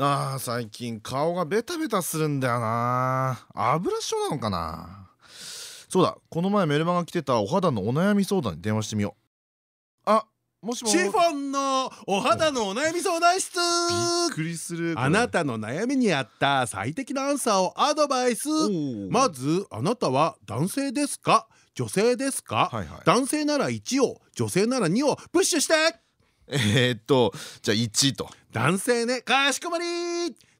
あー最近顔がベタベタするんだよな。油症なのかな？そうだこの前メルマガ来てたお肌のお悩み相談に電話してみよう。あもしもシフォンのお肌のお悩み相談室。びっくりするあなたの悩みに合った最適なアンサーをアドバイス。まずあなたは男性ですか？女性ですか、はいはい、男性なら1を女性なら2をプッシュしてえっとじゃあ1と。男性ね。かしこまり。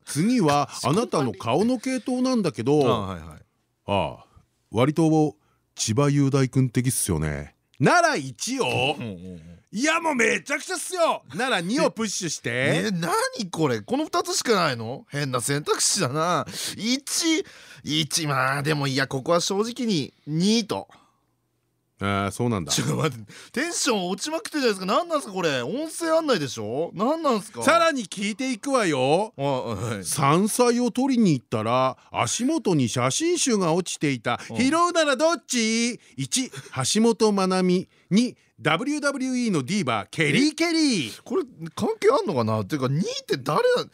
次はあなたの顔の系統なんだけど。ああ割と千葉雄大君的っすよね。なら1を。いやもうめちゃくちゃっすよ。なら2をプッシュして。え何これ？この2つしかないの？変な選択肢だな。11まあでもいやここは正直に2と。ああそうなんだ。ちょっと待って。テンション落ちまくってるじゃないですか。何なんですかこれ。音声案内でしょ。何なんですか。さらに聞いていくわよ、はい、山菜を取りに行ったら足元に写真集が落ちていた。拾うならどっち ?1 橋本マナミ。2 WWE のディーバーケリー・ケリー。これ関係あんのかな？っていうか2って誰？だ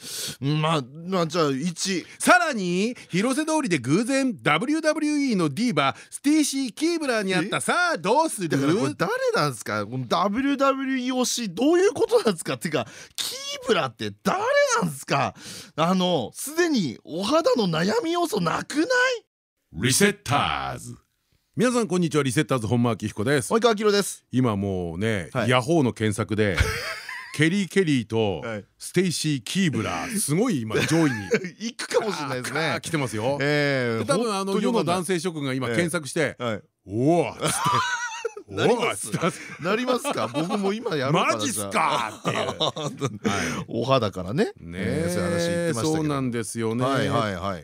まあ、まあ、じゃあ1さらに広瀬通りで偶然 WWE のディーバーステイシー・キーブラーにあった。さあどうする？だからこれ誰なんですか？この WWE 推しどういうことなんですか？っていうかキーブラーって誰なんですか？あのすでにお肌の悩み要素なくない？リセッターズ皆さんこんにちはリセッターズ本間明彦です。及川明です。今もうね、はい、ヤホーの検索で ケリー・ケリーとステイシー・キーブラーすごい今上位に。行くかもしれないですね。来てますよ、えー、多分あの世の男性諸君が今検索して「おお!」っつってなります？なりますか？僕も今やるマジっすか？っていう。お肌からね。ねそうなんですよね。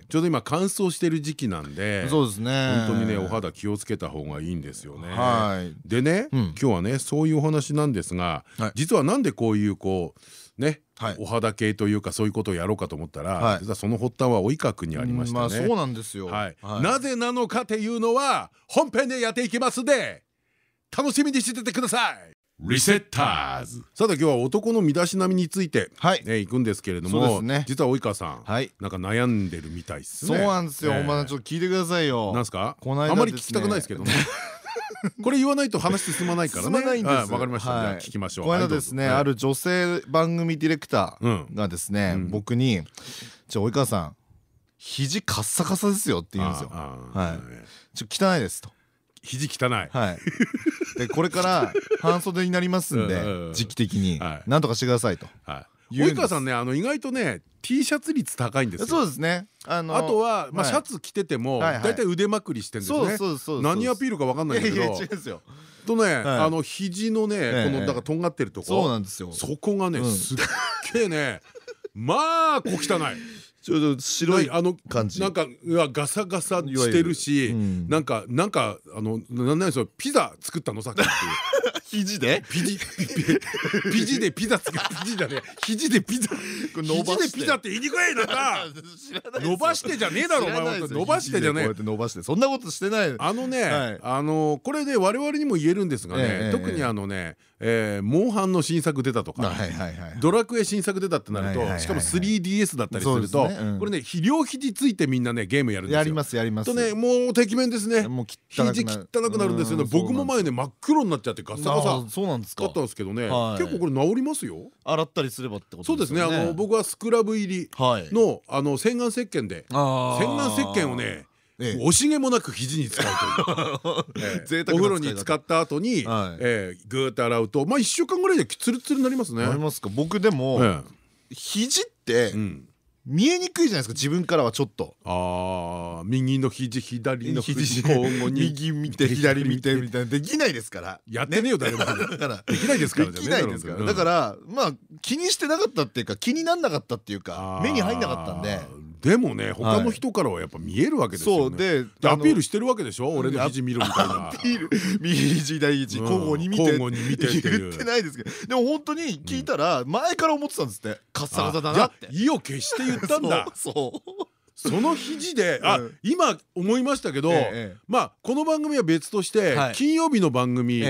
ちょうど今乾燥してる時期なんでそうですね。本当にねお肌気をつけた方がいいんですよね。でね今日はねそういうお話なんですが実はなんでこういうこうねお肌系というかそういうことをやろうかと思ったら実はその発端は及川君にありましたね。そうなんですよ。なぜなのかっていうのは本編でやっていきますで楽しみにしててください。リセッターズ。さて今日は男の身だしなみについてね行くんですけれども実は及川さんなんか悩んでるみたいですそうなんですよ。お前ちょっと聞いてくださいよ。なんすか？あまり聞きたくないですけどね。これ言わないと話進まないからね。進まないんです。わかりました。じゃあ聞きましょう。この間ですね、ある女性番組ディレクターがですね、僕に「じゃ及川さん肘カッサカサですよ」って言うんですよ。はい。ちょ汚いですと。肘汚い。はい。でこれから半袖になりますんで時期的になんとかしてくださいと。及川さんねあの意外とね T シャツ率高いんですよ。そうですね。あのあとはまあシャツ着ててもだいたい腕まくりしてんですね。何アピールかわかんないけど。とねあの肘のねこのだからとんがってるとこ。そうなんですよ。そこがねすっげえねまあ小汚い。ちょっと白いあの感じ。なんかガサガサしてるしなんかなんかあのなんなんそピザ作ったの？さっきっていう。肘で？ピジ ピジでピザ作るピジだね。肘でピザ。肘でピザって言いにくいなんか伸ばしてじゃねえだろお前。伸ばしてじゃねえ。伸ばして。そんなことしてない。あのねあのこれで我々にも言えるんですがね特にあのねモンハンの新作出たとか。ドラクエ新作出たってなるとしかも 3DS だったりするとこれね両肘ついてみんなねゲームやるんですよ。やりますやります。とねもうてきめんですね。肘汚くなる。んですよね。僕も前ね真っ黒になっちゃってガサガサそうなんですか。ったんですけどね。結構これ治りますよ。洗ったりすればってことそうですね。あの僕はスクラブ入りのあの洗顔石鹸で。洗顔石鹸をね惜しげもなく肘に使うという。お風呂に使った後にグーッと洗うとまあ1週間ぐらいでツルツルになりますね。なりますか。僕でも肘って見えにくいじゃないですか自分からはちょっと。ああ右の肘左の肘右見て左見てみたい。なできないですから。やってねえよ誰も。だからできないですからできないですから。だからまあ気にしてなかったっていうか気になんなかったっていうか目に入んなかったんででもね他の人からはやっぱ見えるわけですよね。そうでアピールしてるわけでしょ？俺の肘見るみたいな。アピール。右肘左肘交互に見て交互に見て言ってないですけど。でも本当に聞いたら前から思ってたんですって。カッサカサだなって。意を決して言ったんだ。そうその肘であ今思いましたけどまあこの番組は別として金曜日の番組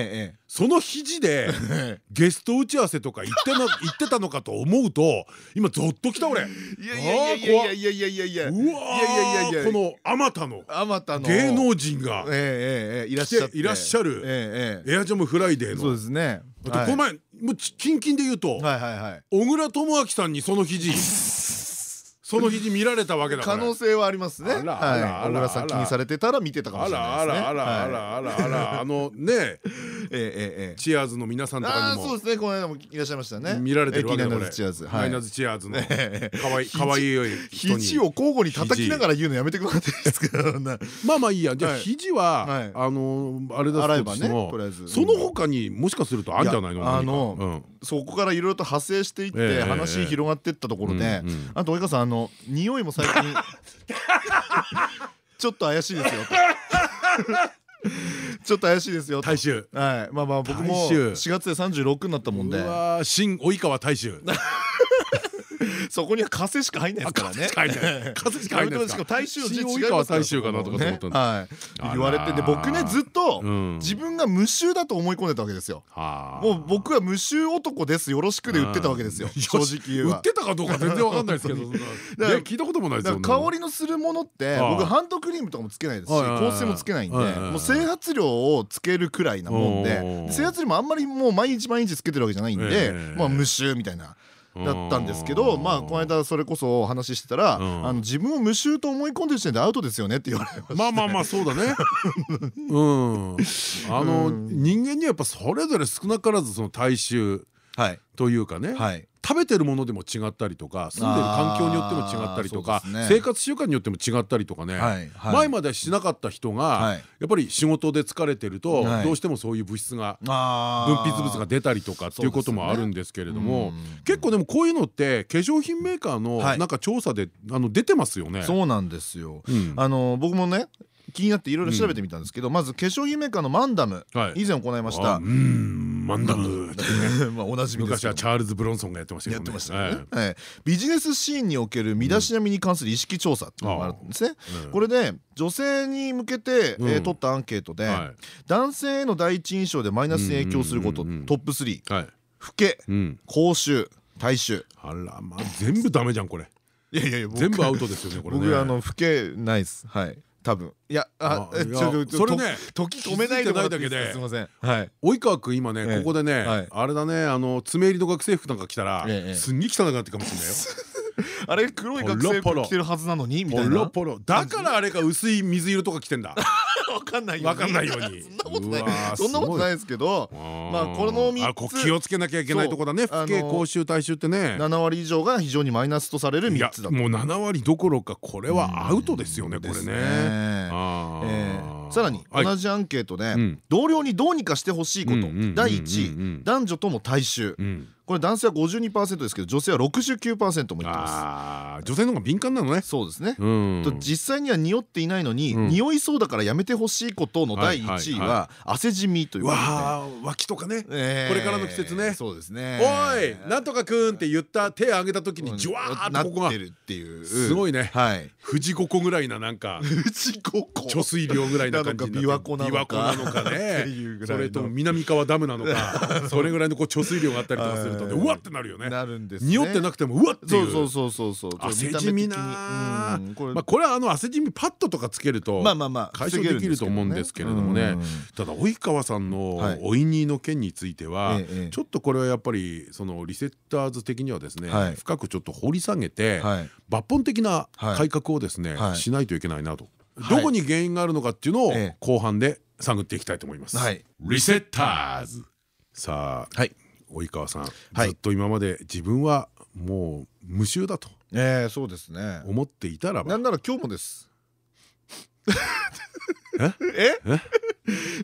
その肘で ゲスト打ち合わせとか言ってな 言ってたのかと思うと今ゾッときた俺。いやいやいやいやいやいやいやうこのあまたの芸能人がいらっしゃいらっしゃるエアジャムフライデーの。そうですね。この前もうキンで言うと小倉智昭さんにその肘。その肘見られたわけだ可能性はありますね。あらあらはい小倉さん気にされてたら見てたかもあしれない。ですねらあらあらあらあらあらあのね え。えええええチアーズの皆さんとかああにもそうですね。この間もいらっしゃいましたね。見られてるわけだええこれ。チアーズ。ナイナズチアーズの。かわい肘かわいい人に。肘を交互に叩きながら言うのやめてくださいですから。ね まあまあいいや。じゃあはい。肘はい。はあのあれだとしてもその他にもしかするとあるんじゃないの？あのうんそこからいろいろと派生していっええて話広がっていったところであと及川さんあの匂いも最近 ちょっと怪しいですよと。ちょっと怪しいですよと。大衆。はい。まあまあ僕も大衆。4月で36になったもんうで新及川大衆 そこには風しか入んないですからね。風しか入んない。風しか大衆の大衆かなとかと思ったんだはい。言われてで僕ねずっとうん。自分が無臭だと思い込んでたわけですよ。はあ。もう僕は無臭男です。よろしくで売ってたわけですよ。うん。正直言売ってたかどうか全然わかんないですけど。聞いたこともないですだよ香りのするものってはい。僕ハンドクリームとかもつけないですし香水もつけないんでもう整髪料をつけるくらいなもんで整髪料もあんまりもう毎日毎日つけてるわけじゃないんでええ。まあ無臭みたいなだったんですけどまあこの間それこそお話ししてたらうんあの自分を無臭と思い込んでる時点でアウトですよねって言われましたまあまあまあそうだね。うん。あのうん人間にはやっぱそれぞれ少なからずその体臭はいというかね。はい食べてるものでも違ったりとか住んでる環境によっても違ったりとかね。生活習慣によっても違ったりとかね、はいはい。前までしなかった人が、はい。やっぱり仕事で疲れてると、はい。どうしてもそういう物質が分泌物が出たりとかっていうこともあるんですけれども、ね。結構でもこういうのって化粧品メーカーのはい。なんか調査であの出てますよね。そうなんですよ。うん。あの僕もね気になっていろいろ調べてみたんですけどまず化粧品メーカーのマンダムはい。以前行いましあたうんマンダムまあおなじみ昔はチャールズ・ブロンソンがやってましたけどね。やってましたよはい。ねはい。ビジネスシーンにおける身だしなみに関する意識調査っていうのがあるんですね。うん。これで女性に向けて取ったアンケートでは男性への第一印象でマイナスに影響することトップ3いはい。老けうん。口臭体臭。あらまあ全部ダメじゃんこれ。いやいやいや僕全部アウトですよねこれね。僕あの老けないです。はい多分。いやあちょちょそれねと時止めないでもらっていいですか？気づいてないだけで。すいません。はい。及川君今ねええ。ここでねはい。あれだねあの爪入りの学生服なんか着たらええ。すんげえ汚くなってるかもしれないよ あれ黒い学生服着てるはずなのにみたいな。ポロポロ。だからあれか薄い水色とか着てんだ。わかんないようにわかんないように。そんなことない。そんなことないですけどまあこの三つ。気をつけなきゃいけないとこだね。不敬あの口臭体臭ってね。7割以上が非常にマイナスとされるい3つだもう7割どころかこれはアウトですよねこれね。さらにはい。同じアンケートでうん。同僚にどうにかしてほしいこと。第1位男女とも大衆。うんこれ男性は52%ですけど女性は69%も言ってます。女性の方が敏感なのね。そうですね。うん。と実際には匂っていないのにうん。匂いそうだからやめてほしいことの第1位は汗じみというわあ脇とかね。えー。これからの季節ね。そうですね。おいなんとかくんって言った手を挙げた時にジュワーっとここがなってるっていう。すごいね。はい。富士五湖ぐらいななんか富士五湖貯水量ぐらいな感じになって琵琶湖なのか。琵琶湖なのかね。それとも南川ダムなのか。それぐらいのこう貯水量があったりとかするとうわってなるよね。なるんですね。匂ってなくてもうわっていう。そうそうそうそうそう。汗じみなこれ。まあこれはあの汗じみパッドとかつけるとまあまあまあ解消できると思うんですけれどもね。ただ及川さんのはい。おいにの件についてはちょっとこれはやっぱりそのリセッターズ的にはですねはい。深くちょっと掘り下げてはい。抜本的なはい。改革をですねはい。しないといけないなと。はい。どこに原因があるのかっていうのをええ。後半で探っていきたいと思います。はい。リセッターズ。さあはい及川さんはい。ずっと今まで自分はもう無臭だとええそうですね。思っていたらば。なんなら今日もです。え？え？え？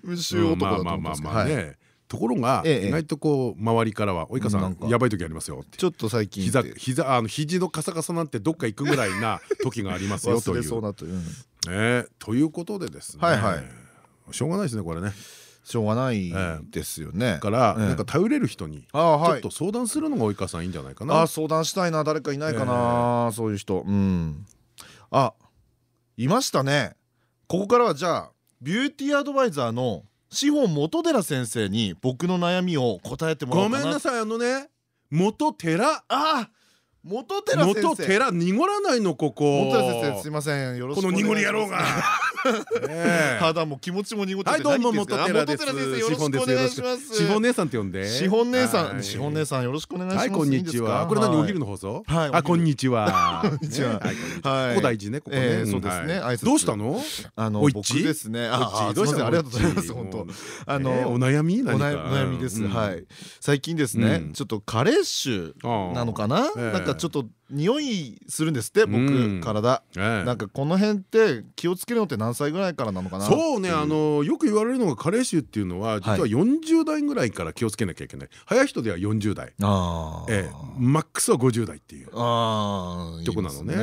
無臭男だとまあ思ってまあまあまあはい。ねところがええ意外とこう周りからは「及川さなんやばい時ありますよ」ちょっと最近膝膝あの肘のカサカサなんてどっか行くぐらいな時がありますよという。という、ことでですね。はいはい。しょうがないですねこれね。しょうがないですよね。だからええ。なんか頼れる人にちょっと相談するのが及川さんいいんじゃないかな。あ相談したいな。誰かいないかな、そういう人。うん。あいましたね。ここからはじゃあビューティーアドバイザーの志保元寺先生に僕の悩みを答えてもらおごうかな。めんなさいあのね元寺。あ元寺先生。元寺濁らないのここ。元寺先生すいません。よろしくこのお願いします。濁り野郎が肌も気持ちも濁っててはいどうも何言ってんです。あ元先生よろしくお願いします。シフォン姉さんって呼んで。シフォン姉さはい。んシフォン姉さんよろしくお願いします。はいこんにちは。これ何お昼の放送？あこんにちは。こんにちは。こんにちは。はい。ここ大事ねここね。そうですね。どうしたの？あの僕ですね。あおいっち？ありがとうございます本当。あのえーお悩み？お悩お悩みです、うん。はい。最近ですね、うん。ちょっと加齢臭なのかな、ええなんかちょっと匂いするんですって僕、うん。体。ええ。なんかこの辺って気をつけるのって何歳ぐらいからなのかなそうねあのよく言われるのが加齢臭っていうのは実は40代ぐらいから気をつけなきゃいけない。早い人では40代。ええ。マックスは50代っていう。あーとこなのね。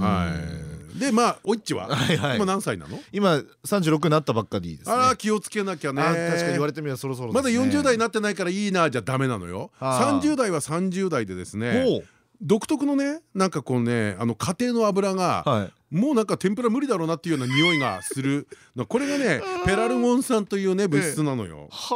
はい。でまあおいっちは？はいはい。今何歳なの？今36になったばっかりですね。ああ気をつけなきゃね。確かに言われてみればそろそろまだですね。40代になってないからいいなじゃダメなのよ。あー30代は30代でですね独特のねなんかこうねあの家庭の油がもうなんか天ぷら無理だろうなっていうような匂いがするの。これがね ペラルゴン酸というね物質なのよ。そ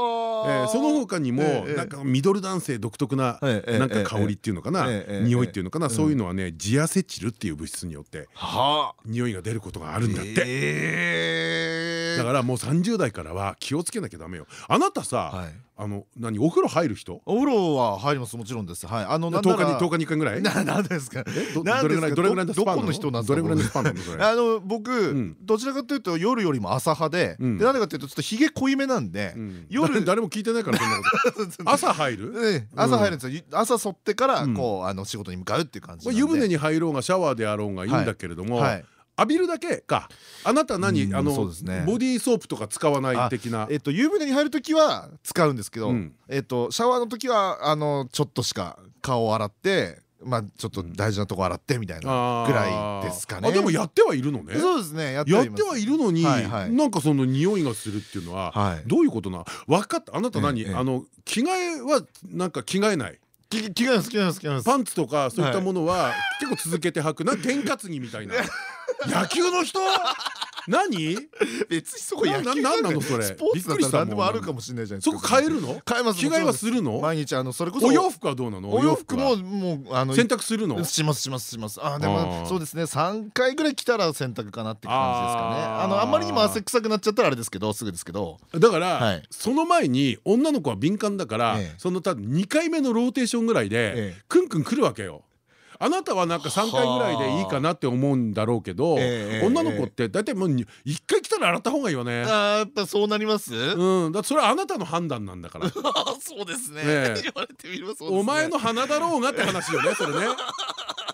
の他にもええなんかミドル男性独特なええなんか香りっていうのかな匂いっていうのかなええそういうのはねジアセチルっていう物質によってはあ。匂いが出ることがあるんだって。えーだからもう30代からは気をつけなきゃダメよ。あなたさはい。あの何お風呂入る人？お風呂は入りますもちろんです。はい。あのなんな10日にら10日に1回ぐらい？ななんですか？え？どれぐらいどれぐらいのスどれぐらいのスパンなのそれ。あの僕、ん。どちらかというと夜よりも朝派で、うん。でなんでかというとちょっとひげ濃いめなんで、うん。夜誰誰も聞いてないからそんなこと。朝入る？ええ朝入るんですよ、朝剃ってからうん。こうあの仕事に向かうっていう感じ湯船に入ろうがシャワーであろうがいいんだけれども、はい。浴びるだけか。あなた何、うんあのボディーソープとか使わない的な？えっと湯船に入る時は使うんですけど、うん。えっとシャワーの時はあのちょっとしか顔を洗ってまあちょっと大事なとこ洗ってみたいなぐらいですかね。あでもやってはいるのね。そうですねやってやはいるのに、なんかその匂いがするっていうのは、はい。どういうことな分かった。あなた何、ええあの着替えはなんか着替えない？き着替えます着替えますパンツとかそういったものは結構続けて履くな。験担ぎみたいな。野球の人？何？別にそこ野球なんなのそれ。スポーツだったら何でもあるかもしれないじゃないですか。そこ変えるの？変えます着替えはす。るの毎日あのそれこそお洋服はどうなの？お洋服。は？ももうあの洗濯するの？しますしますします。あであもー。そうですね。3回ぐらい来たら洗濯かなって感じですかね。あのあんまりにも汗臭くなっちゃったらあれですけどすぐですけど。だから、はい。その前に女の子は敏感だから、ええ。その多分2回目のローテーションぐらいで、ええ。クンクン来るわけよ。あなたはなんか3回ぐらいでいいかなって思うんだろうけど、ええ女の子って大体もう1回来たら洗った方がいいよね。あーやっぱそうなります？うん、だそれはあなたの判断なんだから。そうですね。ええ。言われてみればそうですね。お前の鼻だろうがって話よね、それね。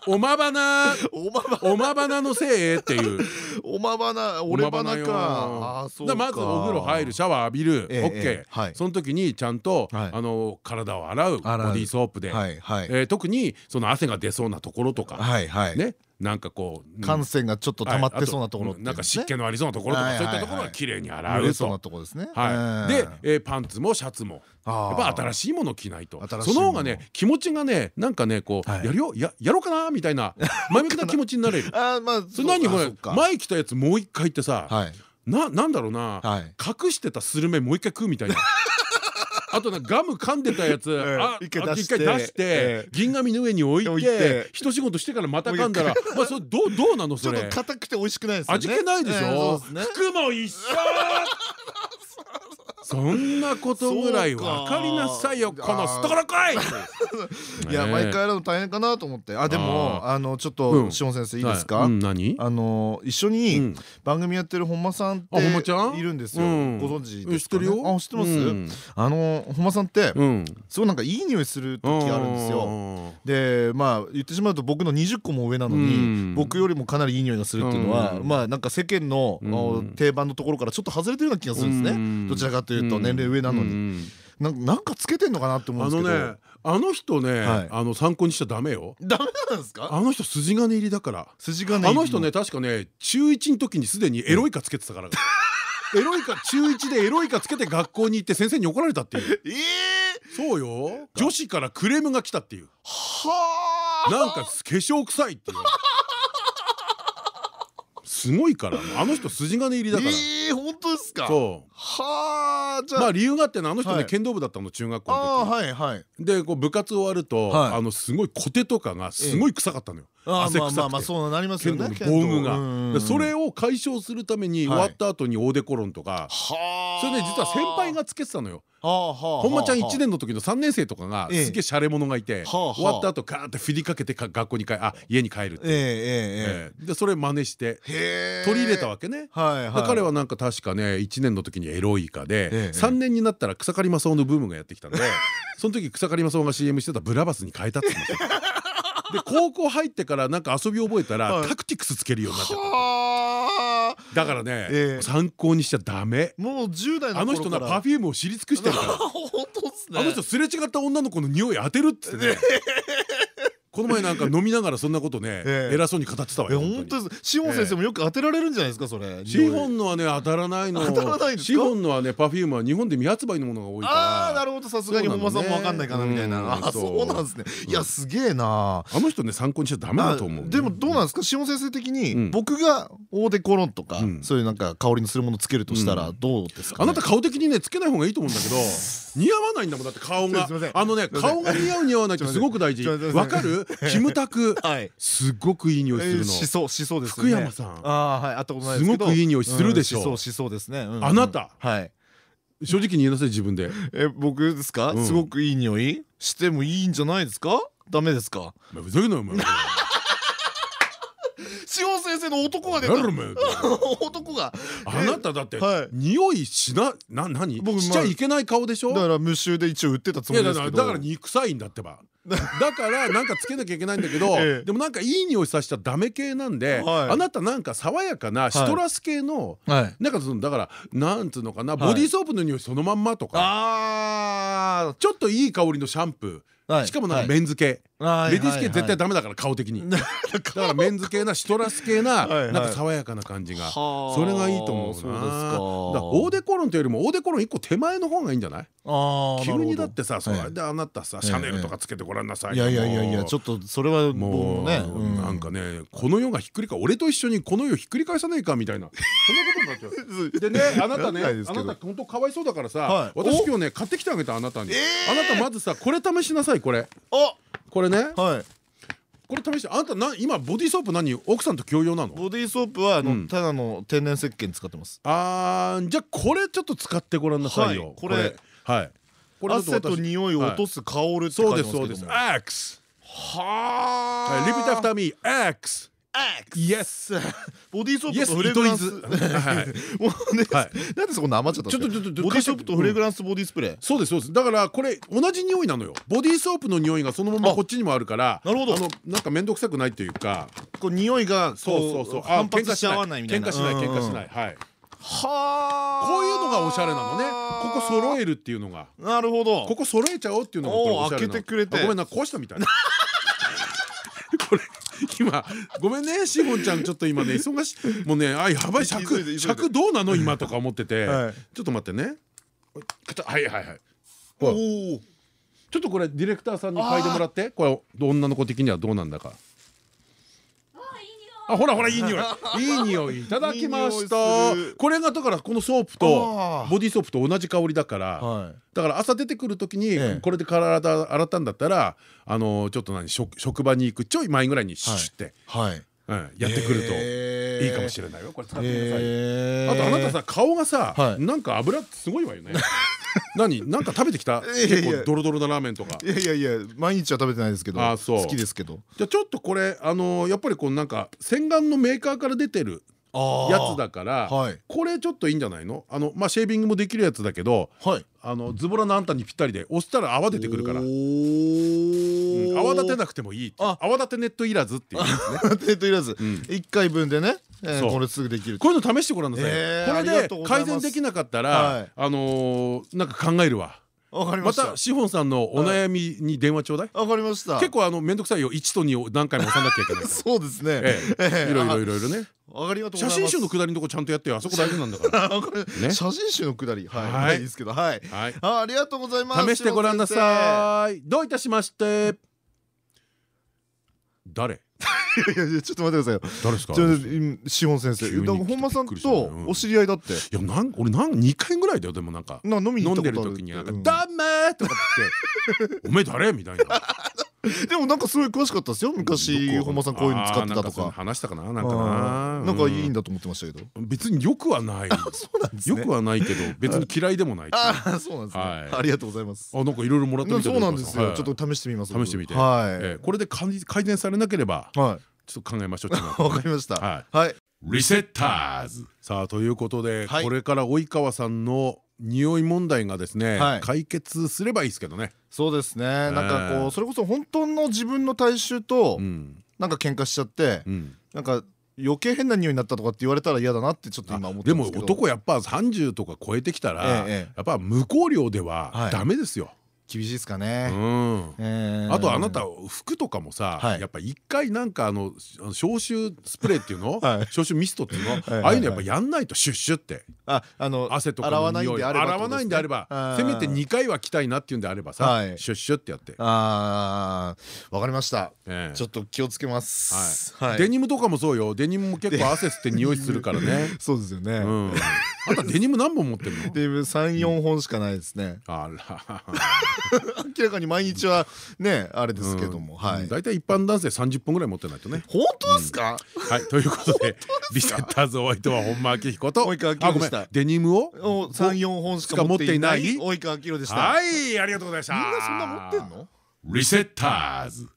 おまばな、おまばおまばなのせいっていう。おまばな俺ばなよ。か。まずお風呂入るシャワー浴びる、ええオッケー、ええはい。その時にちゃんと、はい。あの体を洗う。ボディーソープで、はいはい。えー特にその汗が出そうなところとか、はいはい。ねなんかこう、うん。感染がちょっと溜まってそうなところなんか湿気のありそうなところとか、はいそういったところは綺麗に洗うそうなと。ところですね。はい、で、えーパンツもシャツも。やっぱ新しいものを着ないと。その方がね気持ちがねなんかねこう、はい。やるよややろうかなみたいな前向きな気持ちになれる。あーまあそれ何これ前着たやつもう一回ってさ、はい。ななんだろうな、はい。隠してたスルメもう一回食うみたいな。あとなガム噛んでたやつ、一回あ出して銀紙の上に置いてて一仕事してからまた噛んだらまあそれどうどうなのちょっとそれ硬くて美味しくないです味気ないでしえーょ、服も一緒そんなことぐらい分か。りなさいよこのすところ来いいや毎回やるの大変かなと思って。あでもああのちょっうん。としおん先生いいですはかあの一緒うにん。番組やってる本間さんっているんですよ。うん。ご存知ですかね？知ってるよ。あ知ってます？うん。あの本間さんってうん。すごいなんかいい匂いする時があるんですよ。でまあ言ってしまうと僕の20個も上なのうん。に僕よりもかなりいい匂いがするっていうのはうん。まあなんか世間のうん。定番のところからちょっと外れてるような気がするんですね。どちらかというと年齢上なのに。になんなんかつけてんのかなって思うんですけど。あのねあの人ね、はい。あの参考にしちゃダメよ。ダメなんですか？あの人筋金入りだから。筋金あの人ね確かね中1の時にすでにエロイカつけてたから。エロイカ中1でエロイカつけて学校に行って先生に怒られたっていう。ええそうよ。女子からクレームが来たっていう。はあ。なんか化粧臭いっていう。すごいからあの人筋金入りだから。ええ本当ですか？そう。はあじゃあ。まあ理由があってねあの人はい。ね剣道部だったの中学校ああのはいはい。時でこう部活終わるとはい。あのすごいコテとかがすごい臭かったのよ汗臭くて。まあまあそうなりますよ剣道ねの防具が。それを解消するためにはい。終わった後にオーデコロンとか。はあ。それで実は先輩がつけてたのよ。本間ちゃんはあ。1年の時の3年生とかがええ。すげえシャレ者がいて終わった後ガーって振りかけてか学校に帰あ家に帰るってでそれ真似してええ。取り入れたわけね。彼はなんか確かね1年の時にエロイカでええ3年になったら草刈正雄のブームがやってきたんで その時草刈正雄が CM してたブラバスに変えたって言ってましたで高校入ってからなんか遊び覚えたらはい。タクティクスつけるようになっちゃった。はあ。だからねええ。参考にしちゃダメ。もう10代のあの人な頃からパフュームを知り尽くしてるから。あの人すれ違った女の子の匂い当てるっつってねこの前なんか飲みながらそんなことね ええ。偉そうに語ってたわえよ本当です。シフォン先生もよく当てられるんじゃないですかそれ。シフォンのはね当たらないの。当たらないシフォンのはねパフュームは日本で未発売のものが多いから。ああなるほど。さすがに本間さんもわかんないかなみたいな。あーそう。なんですね。いやすげえな。あの人ね参考にしちゃダメだと思う。でもどうなんですか？シオン先生的うん。に僕がオーデコロンとかうん。そういうなんか香りのするものつけるとしたらどうですかね？あなた顔的にねつけない方がいいと思うんだけど 似合わないんだもんだって顔が。あのね顔が似合う似合わないってすごく大事。わかる？キムタク。はい。すっごくいい匂いするの。しそうしそうですよ福ね山さん。ああはい会ったことないですごくいい匂いするでしょ。うんしそうしそうですね。あなた？はい。正直に言いなさい自分で。え僕ですか？うん。すごくいい匂い？してもいいんじゃないですか？ダメですか？ふざけんなよお前シオン先生の男が出た。男が。あなただってはい。匂いしなな何？僕しちゃいけない顔でしょ？だから無臭で一応売ってたつもりですけど。だから肉臭いんだってばだからなんかつけなきゃいけないんだけど、ええでもなんかいい匂いさせちゃダメ系なんで、はいあなたなんか爽やかなシトラス系の、はいなんかそのだからなんつうのかな、いボディーソープの匂いそのまんまとかあちょっといい香りのシャンプー、はいしかもなんかメンズ系、あレディース系絶対ダメだから顔的に。だからメンズ系なシトラス系ななんか爽やかな感じが。はあ。それがいいと思うな。そうですか。オーデコロンというよりもオーデコロン一個手前の方がいいんじゃない？あ急にだってさそはい。れであなたさええシャネルとかつけてごらんなさい。いやいやいやいやちょっとそれはももううねなんかねこの世がひっくり返俺と一緒にこの世ひっくり返さねえかみたいな。そんなことになっちゃう。でねあなたねあなた本当かわいそうだからさはい。私今日ね買ってきてあげたあなたに。えー。あなたまずさこれ試しなさいこれ。あこれね。はい。これ試してあなたな今ボディーソープ何？奥さんと共用なの？ボディーソープはあうん。のただの天然石鹸使ってます。あーじゃあこれちょっと使ってごらんなさいよ。はいこれ。はい。これ汗っと匂いを落とす香るって書そいうてますけども。ですそうです X はあ Repeat after me X Yes ボディーソープとフレグランス。なんでそこなまっちゃったちょっとちょっとボディーソープとフレグランスボディスプレー。そうですそうです。だからこれ同じ匂いなのよ。ボディーソープの匂いがそのままこっちにもあるからなるほど。なんか面倒くさくないというかこう匂いがそうそうそう反発し合わないみたいな。喧嘩しない喧嘩しいない。はい。はあこういうのがおしゃれなのね。ここ揃えるっていうのが。なるほど。ここ揃えちゃおうっていうのがこれおしゃれな開けてくれて。あごめんな壊したみたいこれ今ごめんねしほんちゃんちょっと今ね忙しい。もうねあやばい尺で。尺どうなの今とか思ってて。はい。ちょっと待ってね。はいはいはい。おおちょっとこれディレクターさんに嗅いでもらって。これ女の子的にはどうなんだかあほらほらいい匂い。いい匂い。いただきました。これがだからこのソープあとー。ボディーソープと同じ香りだからはい。だから朝出てくる時にええ。これで体洗ったんだったらあのちょっと何職職場に行くちょい前ぐらいにシュッてやってくるといいかもしれれないよ。これ使ってくださいあとあなたさ顔がさはい。なんか油ってすごいわよね。何？なんか食べてきた？結構ドロドロなラーメンとか。いやいやいや毎日は食べてないですけどあそう。好きですけど。じゃあちょっとこれあのやっぱりこうなんか洗顔のメーカーから出てるやつだからはい。これちょっといいんじゃないの？あのまあシェービングもできるやつだけどはい。あのズボラのあんたにぴったりで押したら泡出てくるから。泡立てなくてもいいあ。泡立てネットいらずっていうね。テントいらず。うん。一回分でねこれすぐできるこういうの試してごらんなさいこれで改善できなかったはい。らあのーなんか考えるわわかりました。またシフォンさんのお悩みに電話ちょうだい。わかりました。結構あの面倒くさいよ。1と2を何回も押さなきゃいけないそうですね。いろいろいろいろね。あありがとうござい写ます真集のくだりのとこちゃんとやってよ。あそこ大事なんだから。写真集のくだり。はい。はい。はいですけど。はい。はい。あありがとうございます。試してごらんなさい。どういたしまして。誰？いやいやちょっと待ってくださいよ。誰ですか？志保先生。本間さんとうん。お知り合いだって。いやなん俺なん2回ぐらいだよでもなんか。な飲みに飲んでるる時になんか「うんダメ!」とかって言って「おめえ誰?」みたいな でもなんかすごい詳しかったですよ。昔本間さんこういうの使ってたとか。話したかななんかうんななんかいいんだだと思ってましたけど。別によくはない。よくはないけど別に嫌いでもないああそうなんですね。はい。ありがとうございます。あなんかいろいろもらった？そうなんですよ。はい。ちょっと試してみます試してみて。はえーこれで改改善されなければちょっと考えましょう わかりました。ははい。リセッターズさあということで、はい。これから及川さんの匂い問題がですね、はい。解決すればいいですけどね。そうですね。なんかこええうそれこそ本当の自分の体臭とうん。なんか喧嘩しちゃってうん、なんか余計変な匂いになったとかって言われたら嫌だなってちょっと今思ってでも男やっぱ30とか超えてきたら、ええええ。やっぱ無香料でははい。ダメですよ。厳しいですかうねあとあなた服とかもさ、はい。やっぱ一回なんかあの消臭スプレーっていうの、はい。消臭ミストっていうの、ああいうのやっぱやんないとシュッシュって。ああの汗とか洗わないんであれば洗わないんであれば。せめて2回は着たいなっていうんであればさ、はい。シュッシュってやって。あー。わかりました。ええ。ちょっと気をつけます。はい、デニムとかもそうよ。デニムも結構 汗吸って匂いするからね。そうですよね。うん。あんたデニム何本持ってるの？で三四本しかないですね。あら 明らかに毎日はねあれですけども。はい。大体一般男性30本ぐらい持ってないとね。本当ですか？はい。ということでリセッターズお相手は本間明彦と。及川明でした。デニムを？お三四本しか持っていない及川明でした。はいありがとうございました。みんなそんな持ってんの？リセッターズ